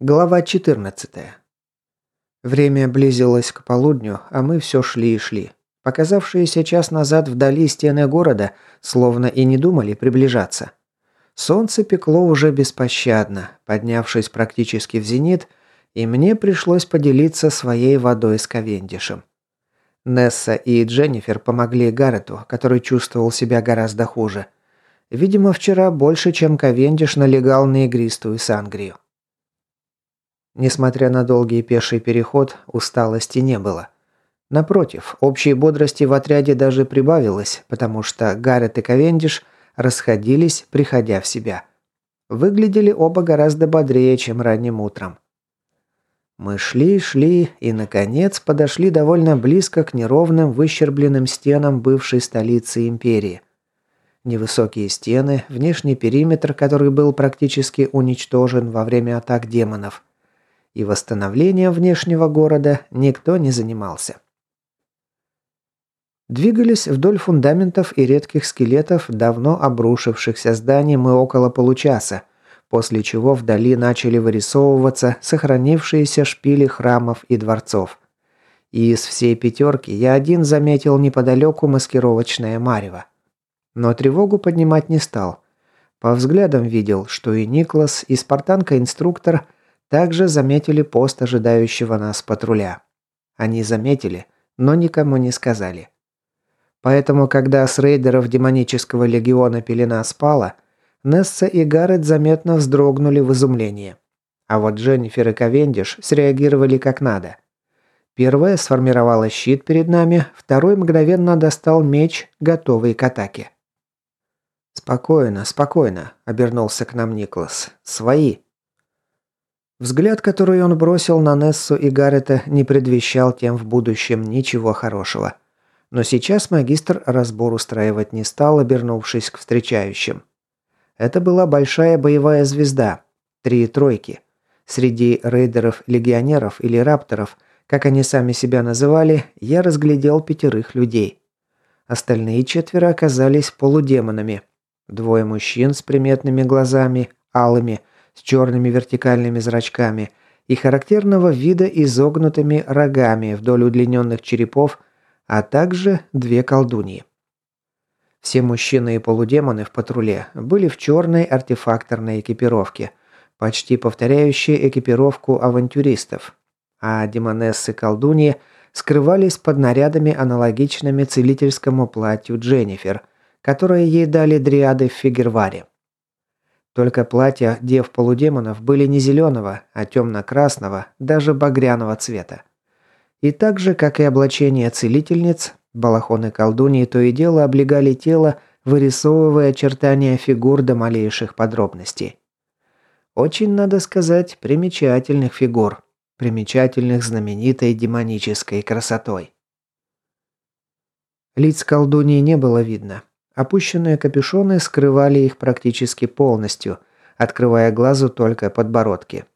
Глава 14. Время близилось к полудню, а мы все шли и шли. Показавшиеся час назад вдали стены города словно и не думали приближаться. Солнце пекло уже беспощадно, поднявшись практически в зенит, и мне пришлось поделиться своей водой с Ковендишем. Несса и Дженнифер помогли Гаррету, который чувствовал себя гораздо хуже. Видимо, вчера больше, чем Ковендиш налегал на игристую сангрию. Несмотря на долгий пеший переход, усталости не было. Напротив, общей бодрости в отряде даже прибавилось, потому что Гаррет и Ковендиш расходились, приходя в себя. Выглядели оба гораздо бодрее, чем ранним утром. Мы шли, шли и, наконец, подошли довольно близко к неровным, выщербленным стенам бывшей столицы империи. Невысокие стены, внешний периметр, который был практически уничтожен во время атак демонов – и восстановлением внешнего города никто не занимался. Двигались вдоль фундаментов и редких скелетов давно обрушившихся зданий мы около получаса, после чего вдали начали вырисовываться сохранившиеся шпили храмов и дворцов. И из всей пятерки я один заметил неподалеку маскировочное марево. Но тревогу поднимать не стал. По взглядам видел, что и Никлас, и спартанка-инструктор – также заметили пост ожидающего нас патруля. Они заметили, но никому не сказали. Поэтому, когда с рейдеров демонического легиона пелена спала, Несса и Гаррет заметно вздрогнули в изумлении. А вот Дженнифер и Ковендиш среагировали как надо. Первая сформировала щит перед нами, второй мгновенно достал меч, готовый к атаке. «Спокойно, спокойно», — обернулся к нам Никлас. «Свои». Взгляд, который он бросил на Нессу и Гаррета, не предвещал тем в будущем ничего хорошего. Но сейчас магистр разбор устраивать не стал, обернувшись к встречающим. Это была большая боевая звезда. Три тройки. Среди рейдеров-легионеров или рапторов, как они сами себя называли, я разглядел пятерых людей. Остальные четверо оказались полудемонами. Двое мужчин с приметными глазами, алыми, с черными вертикальными зрачками и характерного вида изогнутыми рогами вдоль удлиненных черепов, а также две колдуньи. Все мужчины и полудемоны в патруле были в черной артефакторной экипировке, почти повторяющей экипировку авантюристов, а демонессы-колдуньи скрывались под нарядами, аналогичными целительскому платью Дженнифер, которое ей дали дриады в Фигерваре. Только платья дев-полудемонов были не зеленого, а темно-красного, даже багряного цвета. И так же, как и облачение целительниц, балахоны колдуньи то и дело облегали тело, вырисовывая очертания фигур до малейших подробностей. Очень, надо сказать, примечательных фигур, примечательных знаменитой демонической красотой. Лиц колдуньи не было видно, Опущенные капюшоны скрывали их практически полностью, открывая глазу только подбородки.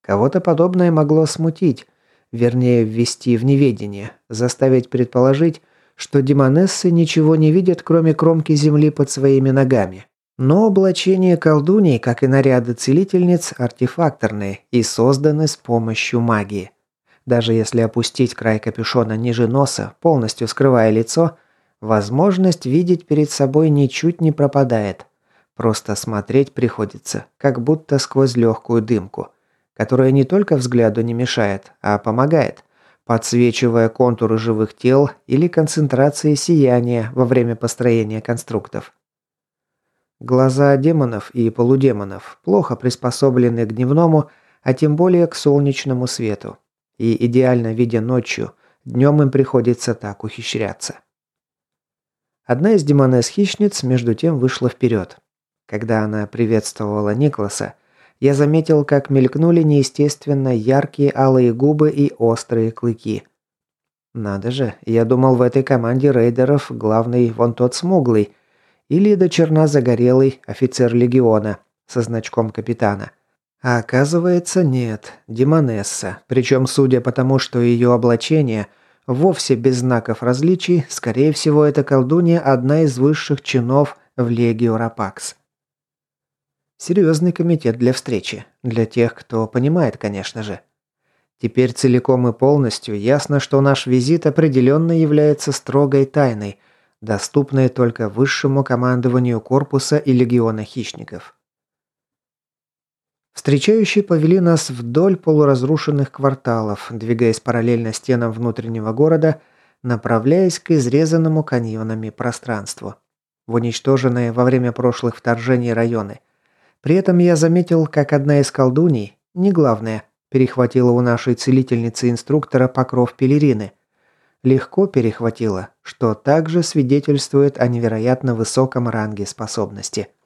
Кого-то подобное могло смутить, вернее ввести в неведение, заставить предположить, что демонессы ничего не видят, кроме кромки земли под своими ногами. Но облачение колдуней, как и наряды целительниц, артефакторные и созданы с помощью магии. Даже если опустить край капюшона ниже носа, полностью скрывая лицо – Возможность видеть перед собой ничуть не пропадает. Просто смотреть приходится, как будто сквозь легкую дымку, которая не только взгляду не мешает, а помогает, подсвечивая контуры живых тел или концентрации сияния во время построения конструктов. Глаза демонов и полудемонов плохо приспособлены к дневному, а тем более к солнечному свету. И идеально видя ночью, днем им приходится так ухищряться. Одна из демонесс-хищниц между тем вышла вперед. Когда она приветствовала Никласа, я заметил, как мелькнули неестественно яркие алые губы и острые клыки. Надо же, я думал, в этой команде рейдеров главный вон тот смуглый, или до черна загорелый офицер легиона со значком капитана. А оказывается, нет, демонесса, причем, судя по тому, что ее облачение – Вовсе без знаков различий, скорее всего, эта колдунья одна из высших чинов в Легио Рапакс. Серьезный комитет для встречи. Для тех, кто понимает, конечно же. Теперь целиком и полностью ясно, что наш визит определенно является строгой тайной, доступной только высшему командованию корпуса и легиона хищников. Встречающие повели нас вдоль полуразрушенных кварталов, двигаясь параллельно стенам внутреннего города, направляясь к изрезанному каньонами пространству, в уничтоженные во время прошлых вторжений районы. При этом я заметил, как одна из колдуней, не главная, перехватила у нашей целительницы-инструктора покров пелерины. Легко перехватила, что также свидетельствует о невероятно высоком ранге способности –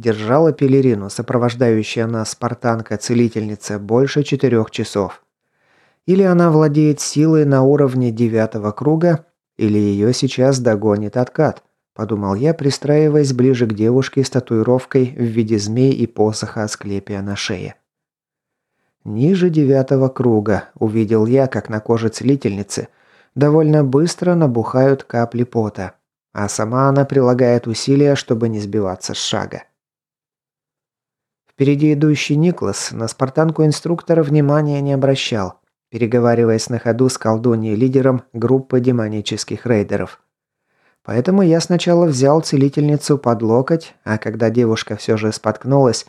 Держала пелерину, сопровождающая нас спартанка-целительница, больше четырех часов. Или она владеет силой на уровне девятого круга, или ее сейчас догонит откат, подумал я, пристраиваясь ближе к девушке с татуировкой в виде змей и посоха Асклепия на шее. Ниже девятого круга увидел я, как на коже целительницы довольно быстро набухают капли пота, а сама она прилагает усилия, чтобы не сбиваться с шага. Впереди идущий Никлас на спартанку инструктора внимания не обращал, переговариваясь на ходу с колдуньей-лидером группы демонических рейдеров. Поэтому я сначала взял целительницу под локоть, а когда девушка все же споткнулась,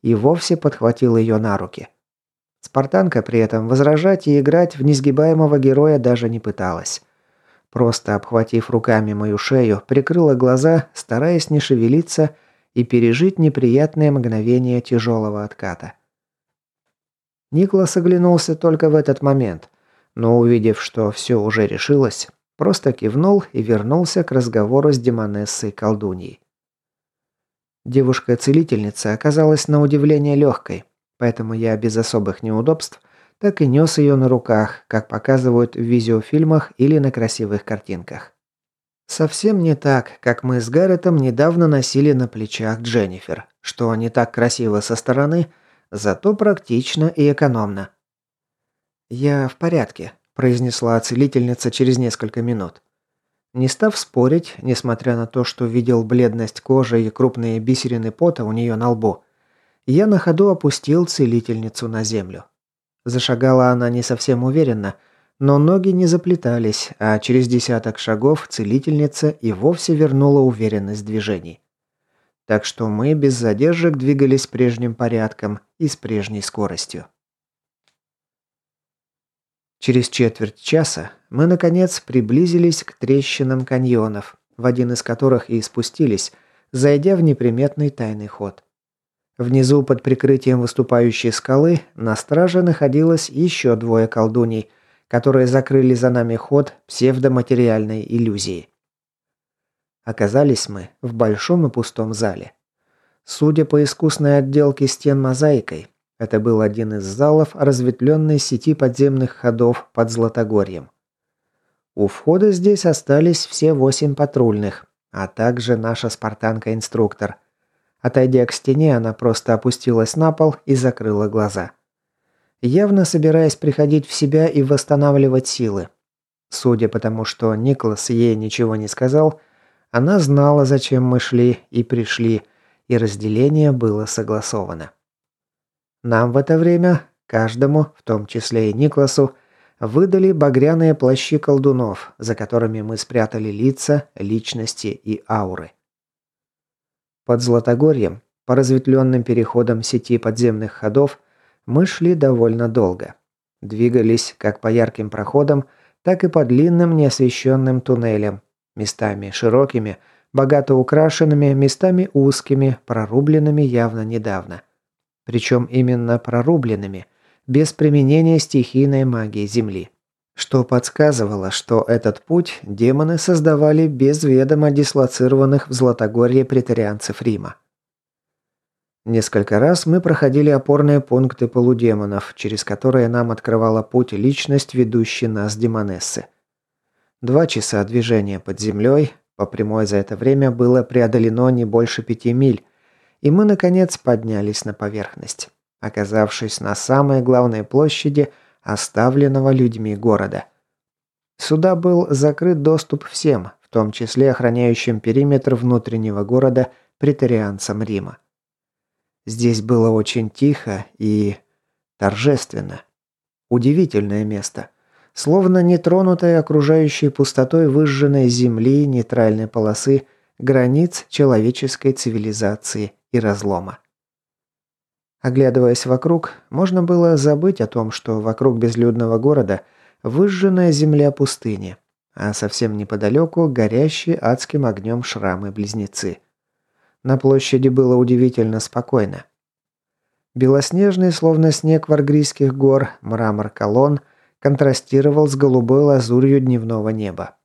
и вовсе подхватил ее на руки. Спартанка при этом возражать и играть в несгибаемого героя даже не пыталась. Просто обхватив руками мою шею, прикрыла глаза, стараясь не шевелиться и пережить неприятное мгновение тяжелого отката. Никлас оглянулся только в этот момент, но увидев, что все уже решилось, просто кивнул и вернулся к разговору с демонессой колдуньей. Девушка-целительница оказалась на удивление легкой, поэтому я без особых неудобств так и нес ее на руках, как показывают в видеофильмах или на красивых картинках. Совсем не так, как мы с Гарретом недавно носили на плечах Дженнифер, что не так красиво со стороны, зато практично и экономно. «Я в порядке», – произнесла целительница через несколько минут. Не став спорить, несмотря на то, что видел бледность кожи и крупные бисерины пота у нее на лбу, я на ходу опустил целительницу на землю. Зашагала она не совсем уверенно – но ноги не заплетались, а через десяток шагов целительница и вовсе вернула уверенность движений. Так что мы без задержек двигались прежним порядком и с прежней скоростью. Через четверть часа мы, наконец, приблизились к трещинам каньонов, в один из которых и спустились, зайдя в неприметный тайный ход. Внизу, под прикрытием выступающей скалы, на страже находилось еще двое колдуний – которые закрыли за нами ход псевдоматериальной иллюзии. Оказались мы в большом и пустом зале. Судя по искусной отделке стен мозаикой, это был один из залов разветвленной сети подземных ходов под Златогорьем. У входа здесь остались все восемь патрульных, а также наша спартанка-инструктор. Отойдя к стене, она просто опустилась на пол и закрыла глаза явно собираясь приходить в себя и восстанавливать силы. Судя по тому, что Никлас ей ничего не сказал, она знала, зачем мы шли и пришли, и разделение было согласовано. Нам в это время, каждому, в том числе и Никласу, выдали багряные плащи колдунов, за которыми мы спрятали лица, личности и ауры. Под Златогорьем, по разветвленным переходам сети подземных ходов, мы шли довольно долго. Двигались как по ярким проходам, так и по длинным неосвещенным туннелям, местами широкими, богато украшенными, местами узкими, прорубленными явно недавно. Причем именно прорубленными, без применения стихийной магии Земли. Что подсказывало, что этот путь демоны создавали без ведома дислоцированных в Златогорье претарианцев Рима. Несколько раз мы проходили опорные пункты полудемонов, через которые нам открывала путь личность, ведущая нас демонессы. Два часа движения под землей, по прямой за это время было преодолено не больше пяти миль, и мы, наконец, поднялись на поверхность, оказавшись на самой главной площади оставленного людьми города. Сюда был закрыт доступ всем, в том числе охраняющим периметр внутреннего города претарианцам Рима. Здесь было очень тихо и торжественно. Удивительное место. Словно нетронутая окружающей пустотой выжженной земли, нейтральной полосы, границ человеческой цивилизации и разлома. Оглядываясь вокруг, можно было забыть о том, что вокруг безлюдного города выжженная земля пустыни, а совсем неподалеку горящие адским огнем шрамы-близнецы. На площади было удивительно спокойно. Белоснежный, словно снег варгрийских гор, мрамор колонн контрастировал с голубой лазурью дневного неба.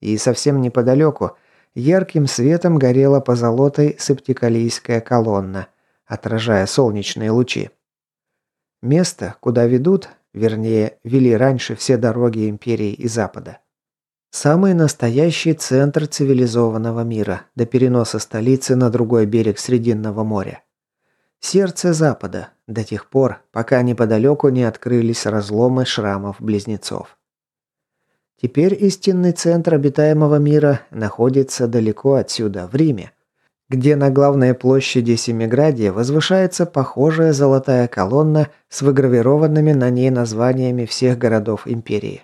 И совсем неподалеку ярким светом горела позолотой септикалийская колонна, отражая солнечные лучи. Место, куда ведут, вернее, вели раньше все дороги империи и Запада. Самый настоящий центр цивилизованного мира, до переноса столицы на другой берег Срединного моря. Сердце Запада, до тех пор, пока неподалеку не открылись разломы шрамов-близнецов. Теперь истинный центр обитаемого мира находится далеко отсюда, в Риме, где на главной площади Семиградия возвышается похожая золотая колонна с выгравированными на ней названиями всех городов империи.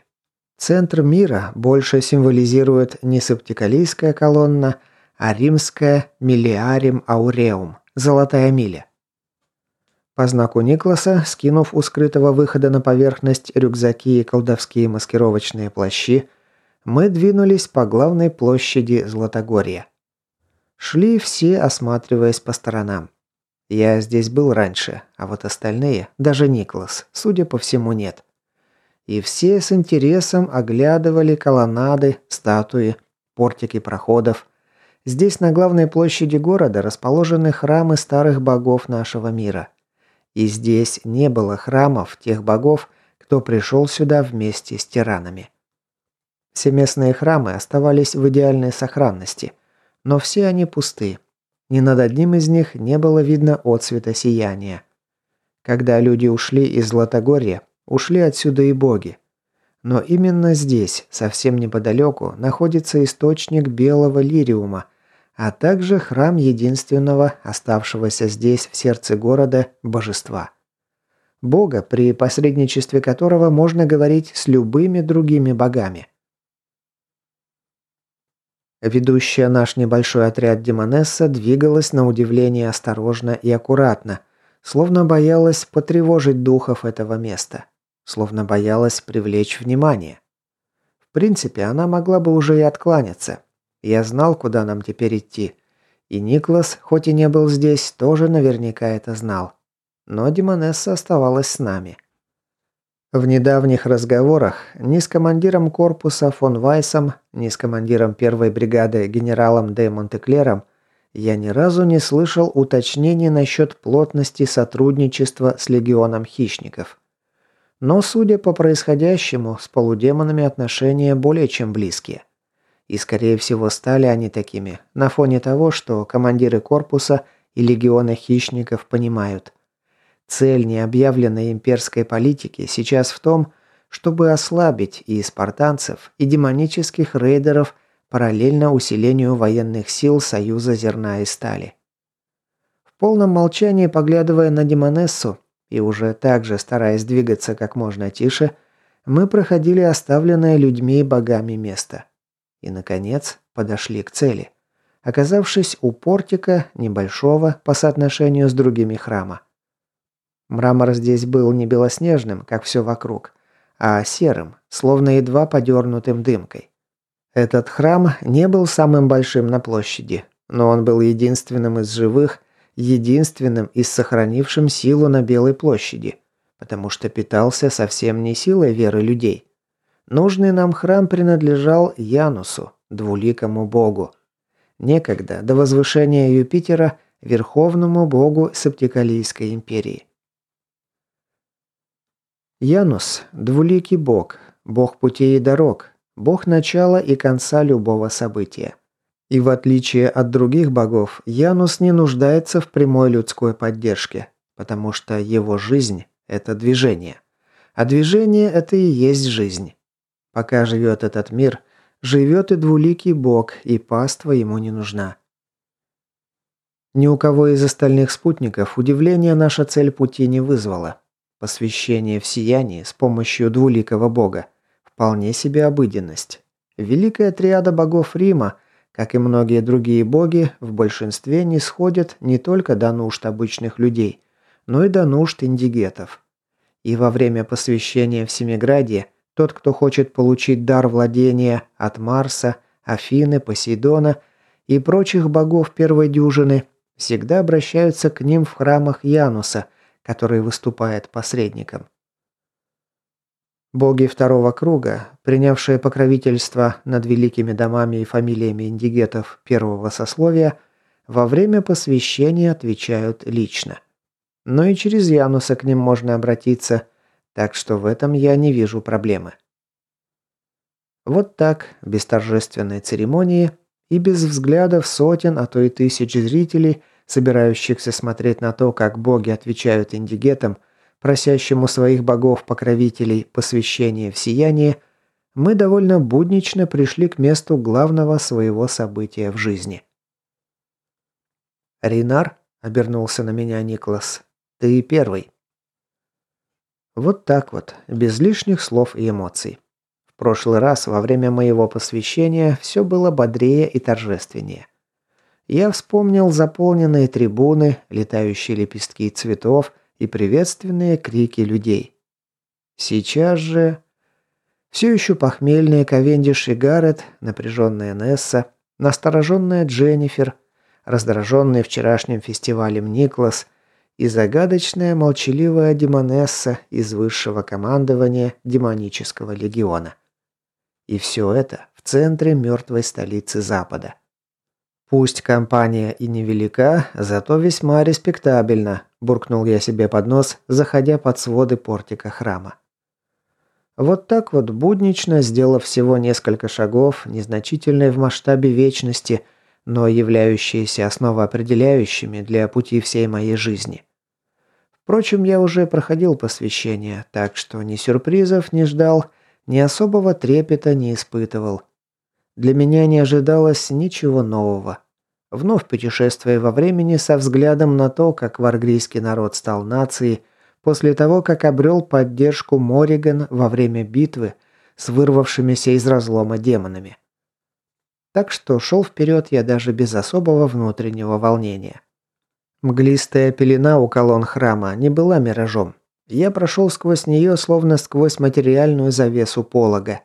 Центр мира больше символизирует не септикалийская колонна, а римская «Миллиарим Ауреум» – «Золотая миля». По знаку Никласа, скинув у скрытого выхода на поверхность рюкзаки и колдовские маскировочные плащи, мы двинулись по главной площади Златогорья. Шли все, осматриваясь по сторонам. Я здесь был раньше, а вот остальные, даже Никлас, судя по всему, нет. И все с интересом оглядывали колоннады, статуи, портики проходов. Здесь на главной площади города расположены храмы старых богов нашего мира – и здесь не было храмов тех богов, кто пришел сюда вместе с тиранами. Все местные храмы оставались в идеальной сохранности, но все они пусты. Ни над одним из них не было видно отцвета сияния. Когда люди ушли из Златогорья, ушли отсюда и боги. Но именно здесь, совсем неподалеку, находится источник белого лириума, а также храм единственного, оставшегося здесь, в сердце города, божества. Бога, при посредничестве которого можно говорить с любыми другими богами. Ведущая наш небольшой отряд Демонесса двигалась на удивление осторожно и аккуратно, словно боялась потревожить духов этого места, словно боялась привлечь внимание. В принципе, она могла бы уже и откланяться, я знал, куда нам теперь идти. И Никлас, хоть и не был здесь, тоже наверняка это знал. Но Димонесса оставалась с нами. В недавних разговорах ни с командиром корпуса фон Вайсом, ни с командиром первой бригады генералом де Монтеклером я ни разу не слышал уточнений насчет плотности сотрудничества с легионом хищников. Но, судя по происходящему, с полудемонами отношения более чем близкие. И, скорее всего, стали они такими на фоне того, что командиры корпуса и легиона хищников понимают. Цель необъявленной имперской политики сейчас в том, чтобы ослабить и спартанцев, и демонических рейдеров параллельно усилению военных сил Союза Зерна и Стали. В полном молчании, поглядывая на Демонессу и уже также стараясь двигаться как можно тише, мы проходили оставленное людьми и богами место – и, наконец, подошли к цели, оказавшись у портика, небольшого по соотношению с другими храма. Мрамор здесь был не белоснежным, как все вокруг, а серым, словно едва подернутым дымкой. Этот храм не был самым большим на площади, но он был единственным из живых, единственным из сохранившим силу на Белой площади, потому что питался совсем не силой веры людей, Нужный нам храм принадлежал Янусу, двуликому богу. Некогда, до возвышения Юпитера, верховному богу Септикалийской империи. Янус – двуликий бог, бог путей и дорог, бог начала и конца любого события. И в отличие от других богов, Янус не нуждается в прямой людской поддержке, потому что его жизнь – это движение. А движение – это и есть жизнь. Пока живет этот мир, живет и двуликий бог, и паства ему не нужна. Ни у кого из остальных спутников удивления наша цель пути не вызвала. Посвящение в сиянии с помощью двуликого бога – вполне себе обыденность. Великая триада богов Рима, как и многие другие боги, в большинстве не сходят не только до нужд обычных людей, но и до нужд индигетов. И во время посвящения в Семиграде тот, кто хочет получить дар владения от Марса, Афины, Посейдона и прочих богов первой дюжины, всегда обращаются к ним в храмах Януса, который выступает посредником. Боги второго круга, принявшие покровительство над великими домами и фамилиями индигетов первого сословия, во время посвящения отвечают лично. Но и через Януса к ним можно обратиться, так что в этом я не вижу проблемы. Вот так, без торжественной церемонии и без взглядов сотен, а то и тысяч зрителей, собирающихся смотреть на то, как боги отвечают индигетам, просящему своих богов-покровителей посвящение в сияние, мы довольно буднично пришли к месту главного своего события в жизни. «Ринар?» – обернулся на меня Никлас. «Ты первый». Вот так вот, без лишних слов и эмоций. В прошлый раз, во время моего посвящения, все было бодрее и торжественнее. Я вспомнил заполненные трибуны, летающие лепестки цветов и приветственные крики людей. Сейчас же... Все еще похмельные Ковендиш и Гаррет, напряженная Несса, настороженная Дженнифер, раздраженный вчерашним фестивалем Никлас и загадочная молчаливая демонесса из высшего командования демонического легиона. И все это в центре мертвой столицы Запада. Пусть компания и невелика, зато весьма респектабельна, буркнул я себе под нос, заходя под своды портика храма. Вот так вот буднично, сделав всего несколько шагов, незначительные в масштабе вечности, но являющиеся основоопределяющими для пути всей моей жизни. Впрочем, я уже проходил посвящение, так что ни сюрпризов не ждал, ни особого трепета не испытывал. Для меня не ожидалось ничего нового. Вновь путешествуя во времени со взглядом на то, как варгрийский народ стал нацией, после того, как обрел поддержку Мориган во время битвы с вырвавшимися из разлома демонами. Так что шел вперед я даже без особого внутреннего волнения. Мглистая пелена у колонн храма не была миражом. Я прошел сквозь нее, словно сквозь материальную завесу полога.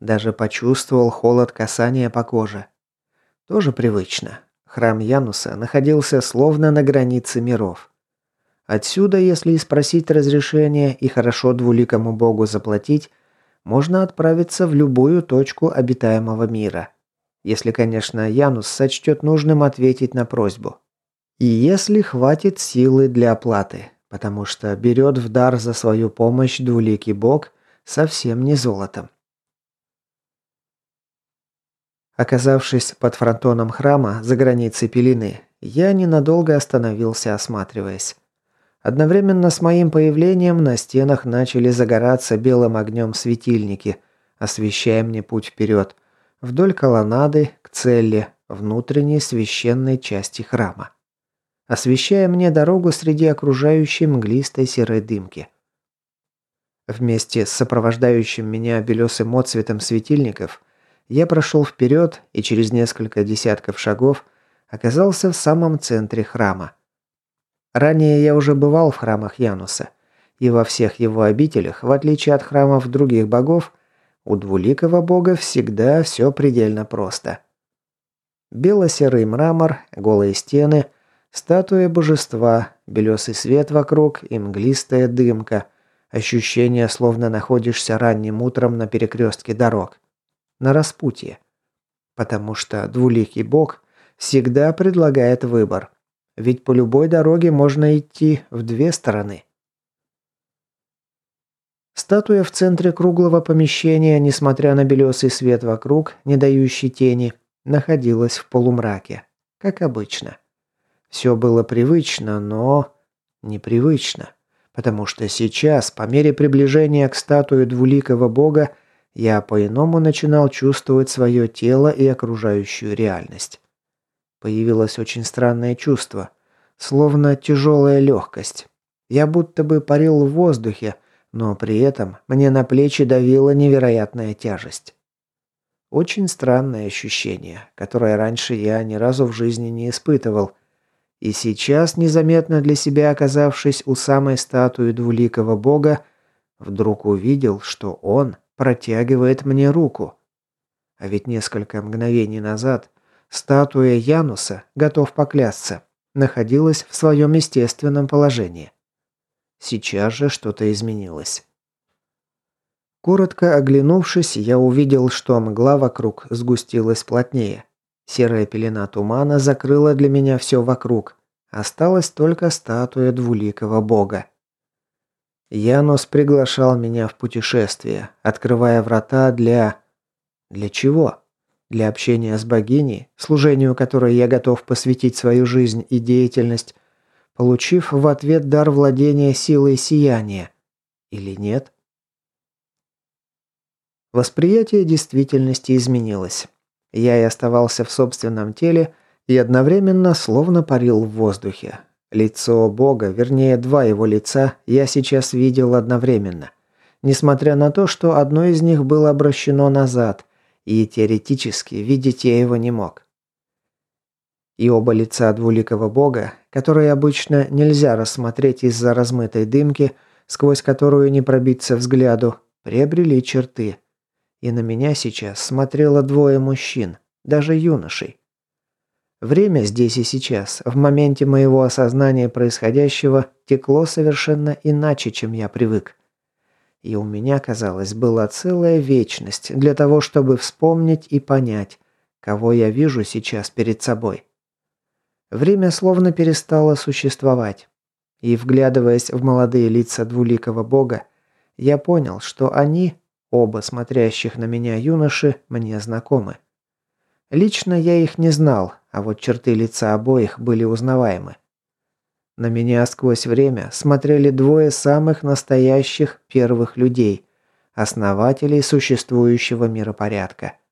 Даже почувствовал холод касания по коже. Тоже привычно. Храм Януса находился словно на границе миров. Отсюда, если и спросить разрешения и хорошо двуликому богу заплатить, можно отправиться в любую точку обитаемого мира. Если, конечно, Янус сочтет нужным ответить на просьбу. И если хватит силы для оплаты, потому что берет в дар за свою помощь двуликий бог совсем не золотом. Оказавшись под фронтоном храма за границей Пелены, я ненадолго остановился, осматриваясь. Одновременно с моим появлением на стенах начали загораться белым огнем светильники, освещая мне путь вперед, вдоль колоннады, к цели, внутренней священной части храма. Освещая мне дорогу среди окружающей мглистой серой дымки. Вместе с сопровождающим меня белесым отцветом светильников – я прошел вперед и через несколько десятков шагов оказался в самом центре храма. Ранее я уже бывал в храмах Януса, и во всех его обителях, в отличие от храмов других богов, у двуликого бога всегда все предельно просто. Бело-серый мрамор, голые стены, статуя божества, белесый свет вокруг и мглистая дымка, ощущение, словно находишься ранним утром на перекрестке дорог на распутье. Потому что двуликий бог всегда предлагает выбор. Ведь по любой дороге можно идти в две стороны. Статуя в центре круглого помещения, несмотря на белесый свет вокруг, не дающий тени, находилась в полумраке, как обычно. Все было привычно, но непривычно, потому что сейчас, по мере приближения к статуе двуликого бога, я по-иному начинал чувствовать свое тело и окружающую реальность. Появилось очень странное чувство, словно тяжелая легкость. Я будто бы парил в воздухе, но при этом мне на плечи давила невероятная тяжесть. Очень странное ощущение, которое раньше я ни разу в жизни не испытывал. И сейчас, незаметно для себя оказавшись у самой статуи двуликого бога, вдруг увидел, что он протягивает мне руку. А ведь несколько мгновений назад статуя Януса, готов поклясться, находилась в своем естественном положении. Сейчас же что-то изменилось. Коротко оглянувшись, я увидел, что мгла вокруг сгустилась плотнее. Серая пелена тумана закрыла для меня все вокруг. Осталась только статуя двуликого бога. Янус приглашал меня в путешествие, открывая врата для... Для чего? Для общения с богиней, служению которой я готов посвятить свою жизнь и деятельность, получив в ответ дар владения силой сияния. Или нет? Восприятие действительности изменилось. Я и оставался в собственном теле и одновременно словно парил в воздухе. Лицо Бога, вернее, два его лица, я сейчас видел одновременно. Несмотря на то, что одно из них было обращено назад, и теоретически видеть я его не мог. И оба лица двуликого бога, которые обычно нельзя рассмотреть из-за размытой дымки, сквозь которую не пробиться взгляду, приобрели черты. И на меня сейчас смотрело двое мужчин, даже юношей. Время здесь и сейчас, в моменте моего осознания происходящего, текло совершенно иначе, чем я привык. И у меня, казалось, была целая вечность для того, чтобы вспомнить и понять, кого я вижу сейчас перед собой. Время словно перестало существовать. И, вглядываясь в молодые лица двуликого бога, я понял, что они, оба смотрящих на меня юноши, мне знакомы. Лично я их не знал, а вот черты лица обоих были узнаваемы. На меня сквозь время смотрели двое самых настоящих первых людей, основателей существующего миропорядка –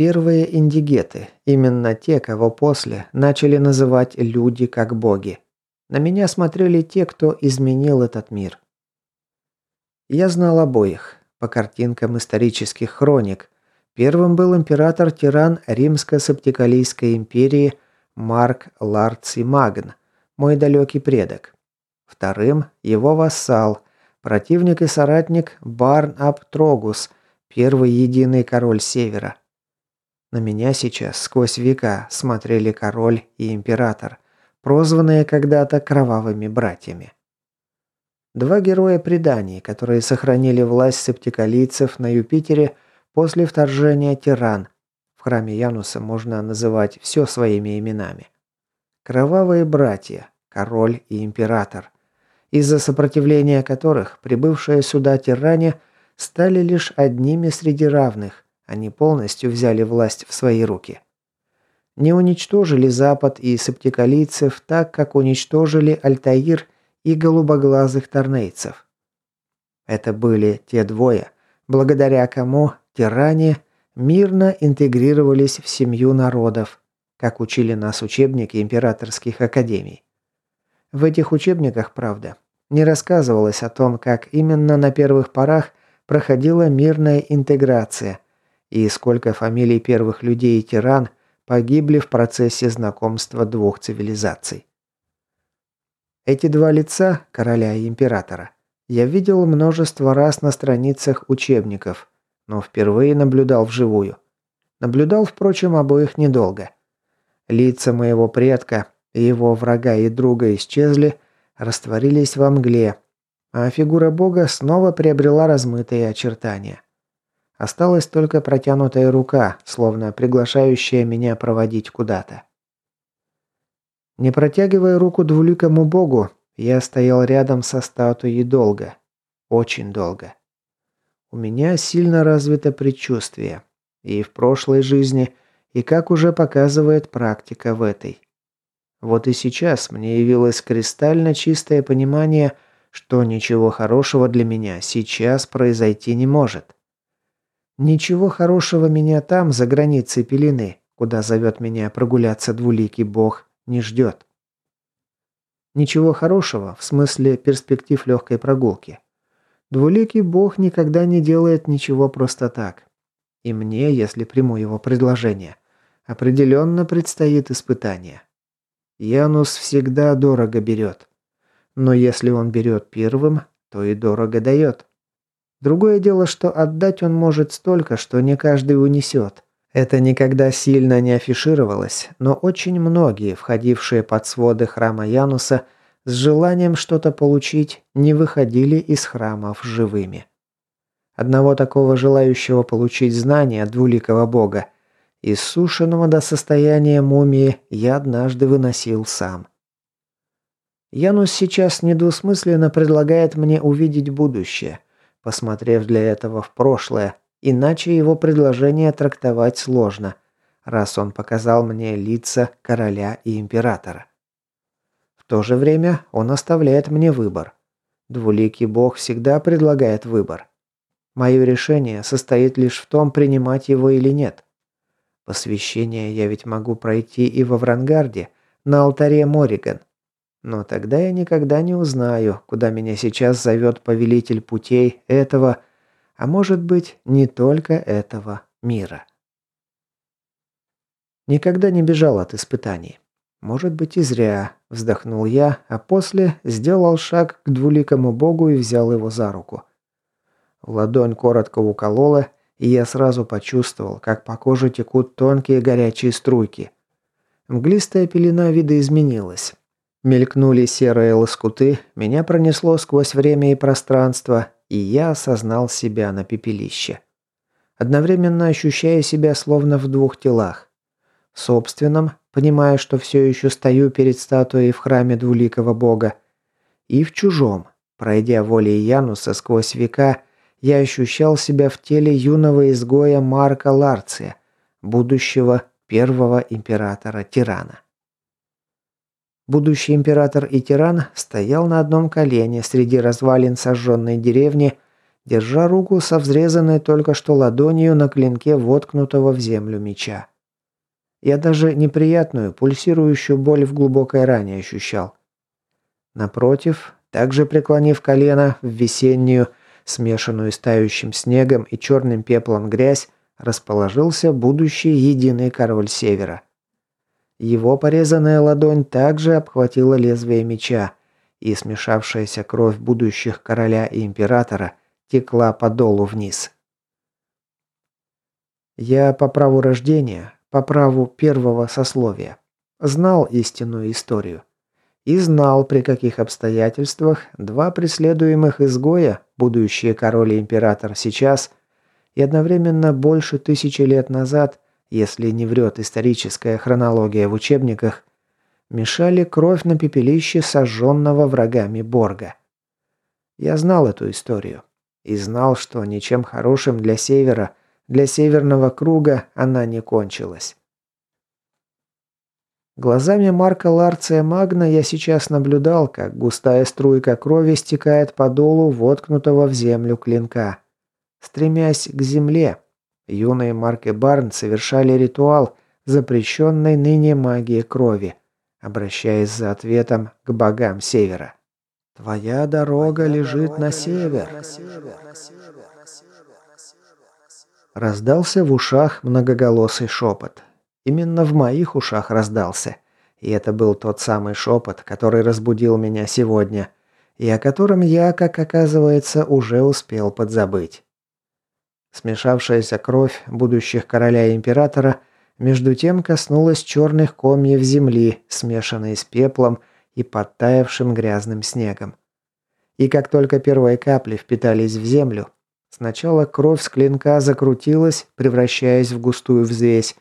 Первые индигеты, именно те, кого после начали называть люди как боги. На меня смотрели те, кто изменил этот мир. Я знал обоих, по картинкам исторических хроник. Первым был император-тиран Римско-Септикалийской империи Марк Ларций Магн, мой далекий предок. Вторым – его вассал, противник и соратник Барн Ап Трогус, первый единый король Севера. На меня сейчас сквозь века смотрели король и император, прозванные когда-то кровавыми братьями. Два героя преданий, которые сохранили власть септикалийцев на Юпитере после вторжения тиран. В храме Януса можно называть все своими именами. Кровавые братья, король и император, из-за сопротивления которых прибывшие сюда тиране стали лишь одними среди равных, они полностью взяли власть в свои руки. Не уничтожили Запад и септикалийцев так, как уничтожили Альтаир и голубоглазых торнейцев. Это были те двое, благодаря кому тиране мирно интегрировались в семью народов, как учили нас учебники императорских академий. В этих учебниках, правда, не рассказывалось о том, как именно на первых порах проходила мирная интеграция – и сколько фамилий первых людей и тиран погибли в процессе знакомства двух цивилизаций. Эти два лица, короля и императора, я видел множество раз на страницах учебников, но впервые наблюдал вживую. Наблюдал, впрочем, обоих недолго. Лица моего предка его врага и друга исчезли, растворились во мгле, а фигура бога снова приобрела размытые очертания. Осталась только протянутая рука, словно приглашающая меня проводить куда-то. Не протягивая руку двуликому богу, я стоял рядом со статуей долго. Очень долго. У меня сильно развито предчувствие. И в прошлой жизни, и как уже показывает практика в этой. Вот и сейчас мне явилось кристально чистое понимание, что ничего хорошего для меня сейчас произойти не может. Ничего хорошего меня там, за границей пелены, куда зовет меня прогуляться двуликий бог, не ждет. Ничего хорошего, в смысле перспектив легкой прогулки. Двуликий бог никогда не делает ничего просто так. И мне, если приму его предложение, определенно предстоит испытание. Янус всегда дорого берет. Но если он берет первым, то и дорого дает. Другое дело, что отдать он может столько, что не каждый унесет. Это никогда сильно не афишировалось, но очень многие, входившие под своды храма Януса, с желанием что-то получить, не выходили из храмов живыми. Одного такого желающего получить знания двуликого бога, иссушенного до состояния мумии, я однажды выносил сам. Янус сейчас недвусмысленно предлагает мне увидеть будущее, посмотрев для этого в прошлое, Иначе его предложение трактовать сложно, раз он показал мне лица короля и императора. То же время он оставляет мне выбор. Двуликий бог всегда предлагает выбор. Мое решение состоит лишь в том, принимать его или нет. Посвящение я ведь могу пройти и во Врангарде, на алтаре Мориган. Но тогда я никогда не узнаю, куда меня сейчас зовет повелитель путей этого а может быть, не только этого мира. Никогда не бежал от испытаний. Может быть и зря, вздохнул я, а после сделал шаг к двуликому богу и взял его за руку. ладонь коротко уколола, и я сразу почувствовал, как по коже текут тонкие горячие струйки. Мглистая пелена видоизменилась. Мелькнули серые лоскуты, меня пронесло сквозь время и пространство, и я осознал себя на пепелище. Одновременно ощущая себя словно в двух телах. Собственном, понимая, что все еще стою перед статуей в храме двуликого бога, и в чужом, пройдя волей Януса сквозь века, я ощущал себя в теле юного изгоя Марка Ларция, будущего первого императора-тирана. Будущий император и тиран стоял на одном колене среди развалин сожженной деревни, держа руку со взрезанной только что ладонью на клинке воткнутого в землю меча. Я даже неприятную, пульсирующую боль в глубокой ране ощущал. Напротив, также преклонив колено в весеннюю, смешанную с тающим снегом и черным пеплом грязь, расположился будущий единый король Севера – его порезанная ладонь также обхватила лезвие меча, и смешавшаяся кровь будущих короля и императора текла по долу вниз. Я по праву рождения, по праву первого сословия, знал истинную историю. И знал, при каких обстоятельствах два преследуемых изгоя, будущие король и император сейчас, и одновременно больше тысячи лет назад – если не врет историческая хронология в учебниках, мешали кровь на пепелище сожженного врагами Борга. Я знал эту историю и знал, что ничем хорошим для Севера, для Северного круга она не кончилась. Глазами Марка Ларция Магна я сейчас наблюдал, как густая струйка крови стекает по долу воткнутого в землю клинка, стремясь к земле, Юные Марк и Барн совершали ритуал запрещенной ныне магии крови, обращаясь за ответом к богам Севера. «Твоя дорога лежит на север». Раздался в ушах многоголосый шепот. Именно в моих ушах раздался. И это был тот самый шепот, который разбудил меня сегодня, и о котором я, как оказывается, уже успел подзабыть. Смешавшаяся кровь будущих короля и императора между тем коснулась черных комьев земли, смешанной с пеплом и подтаявшим грязным снегом. И как только первые капли впитались в землю, сначала кровь с клинка закрутилась, превращаясь в густую взвесь,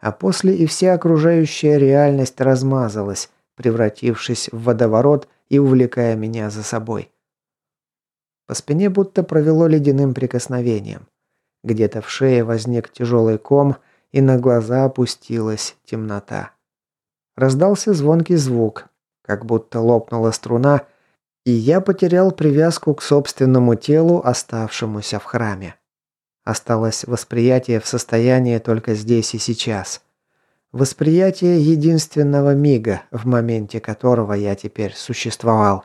а после и вся окружающая реальность размазалась, превратившись в водоворот и увлекая меня за собой. По спине будто провело ледяным прикосновением. Где-то в шее возник тяжелый ком, и на глаза опустилась темнота. Раздался звонкий звук, как будто лопнула струна, и я потерял привязку к собственному телу, оставшемуся в храме. Осталось восприятие в состоянии только здесь и сейчас. Восприятие единственного мига, в моменте которого я теперь существовал.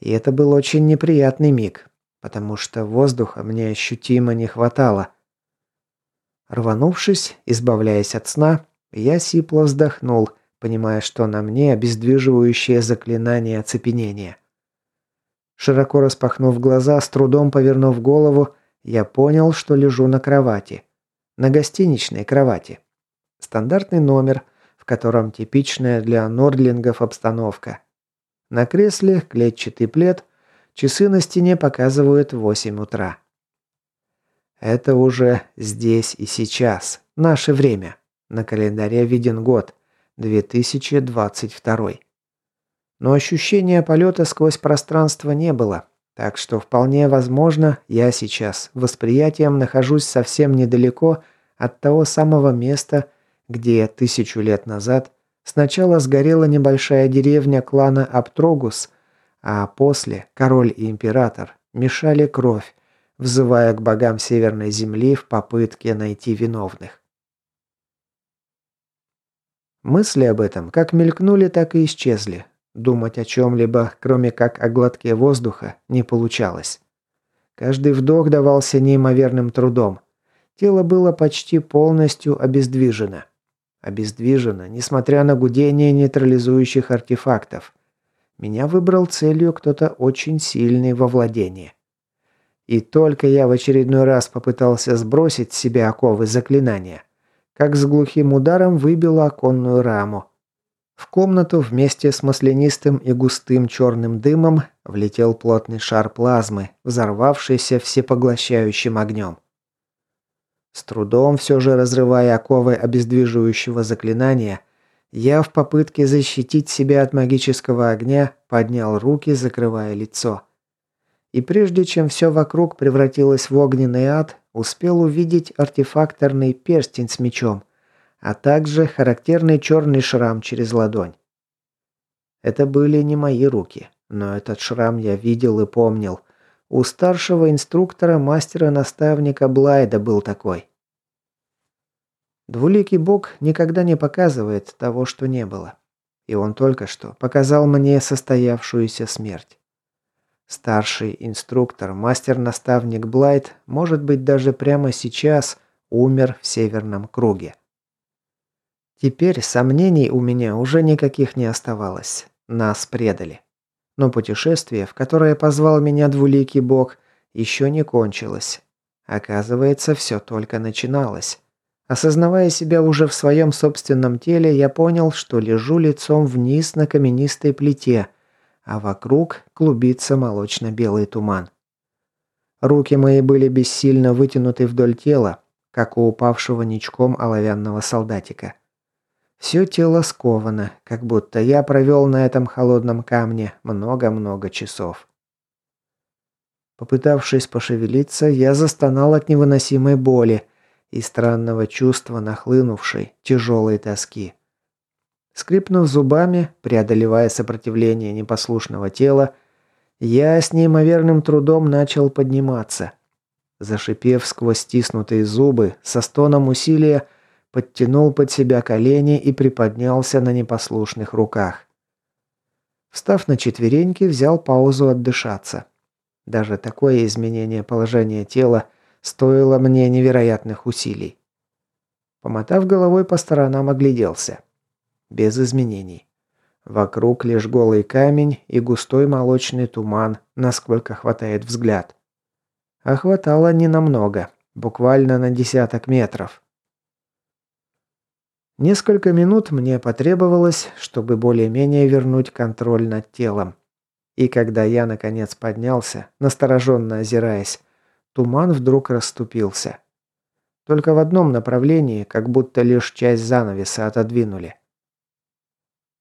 И это был очень неприятный миг, потому что воздуха мне ощутимо не хватало. Рванувшись, избавляясь от сна, я сипло вздохнул, понимая, что на мне обездвиживающее заклинание оцепенения. Широко распахнув глаза, с трудом повернув голову, я понял, что лежу на кровати. На гостиничной кровати. Стандартный номер, в котором типичная для нордлингов обстановка. На кресле клетчатый плед, часы на стене показывают 8 утра. Это уже здесь и сейчас, наше время. На календаре виден год, 2022. Но ощущения полета сквозь пространство не было, так что вполне возможно, я сейчас восприятием нахожусь совсем недалеко от того самого места, где тысячу лет назад сначала сгорела небольшая деревня клана Аптрогус, а после король и император мешали кровь, взывая к богам Северной Земли в попытке найти виновных. Мысли об этом как мелькнули, так и исчезли. Думать о чем-либо, кроме как о глотке воздуха, не получалось. Каждый вдох давался неимоверным трудом. Тело было почти полностью обездвижено. Обездвижено, несмотря на гудение нейтрализующих артефактов. Меня выбрал целью кто-то очень сильный во владении. И только я в очередной раз попытался сбросить с себя оковы заклинания, как с глухим ударом выбило оконную раму. В комнату вместе с маслянистым и густым черным дымом влетел плотный шар плазмы, взорвавшийся всепоглощающим огнем. С трудом все же разрывая оковы обездвиживающего заклинания, я в попытке защитить себя от магического огня поднял руки, закрывая лицо. И прежде чем все вокруг превратилось в огненный ад, успел увидеть артефакторный перстень с мечом, а также характерный черный шрам через ладонь. Это были не мои руки, но этот шрам я видел и помнил. У старшего инструктора, мастера-наставника Блайда был такой. Двуликий бог никогда не показывает того, что не было. И он только что показал мне состоявшуюся смерть. Старший инструктор, мастер-наставник Блайд, может быть, даже прямо сейчас умер в Северном круге. Теперь сомнений у меня уже никаких не оставалось. Нас предали. Но путешествие, в которое позвал меня двуликий бог, еще не кончилось. Оказывается, все только начиналось. Осознавая себя уже в своем собственном теле, я понял, что лежу лицом вниз на каменистой плите, а вокруг клубится молочно-белый туман. Руки мои были бессильно вытянуты вдоль тела, как у упавшего ничком оловянного солдатика. Все тело сковано, как будто я провел на этом холодном камне много-много часов. Попытавшись пошевелиться, я застонал от невыносимой боли и странного чувства нахлынувшей, тяжелой тоски. Скрипнув зубами, преодолевая сопротивление непослушного тела, я с неимоверным трудом начал подниматься. Зашипев сквозь стиснутые зубы, со стоном усилия, подтянул под себя колени и приподнялся на непослушных руках. Встав на четвереньки, взял паузу отдышаться. Даже такое изменение положения тела стоило мне невероятных усилий. Помотав головой по сторонам, огляделся. Без изменений. Вокруг лишь голый камень и густой молочный туман, насколько хватает взгляд. А хватало ненамного, буквально на десяток метров. Несколько минут мне потребовалось, чтобы более-менее вернуть контроль над телом. И когда я, наконец, поднялся, настороженно озираясь, туман вдруг расступился. Только в одном направлении, как будто лишь часть занавеса отодвинули.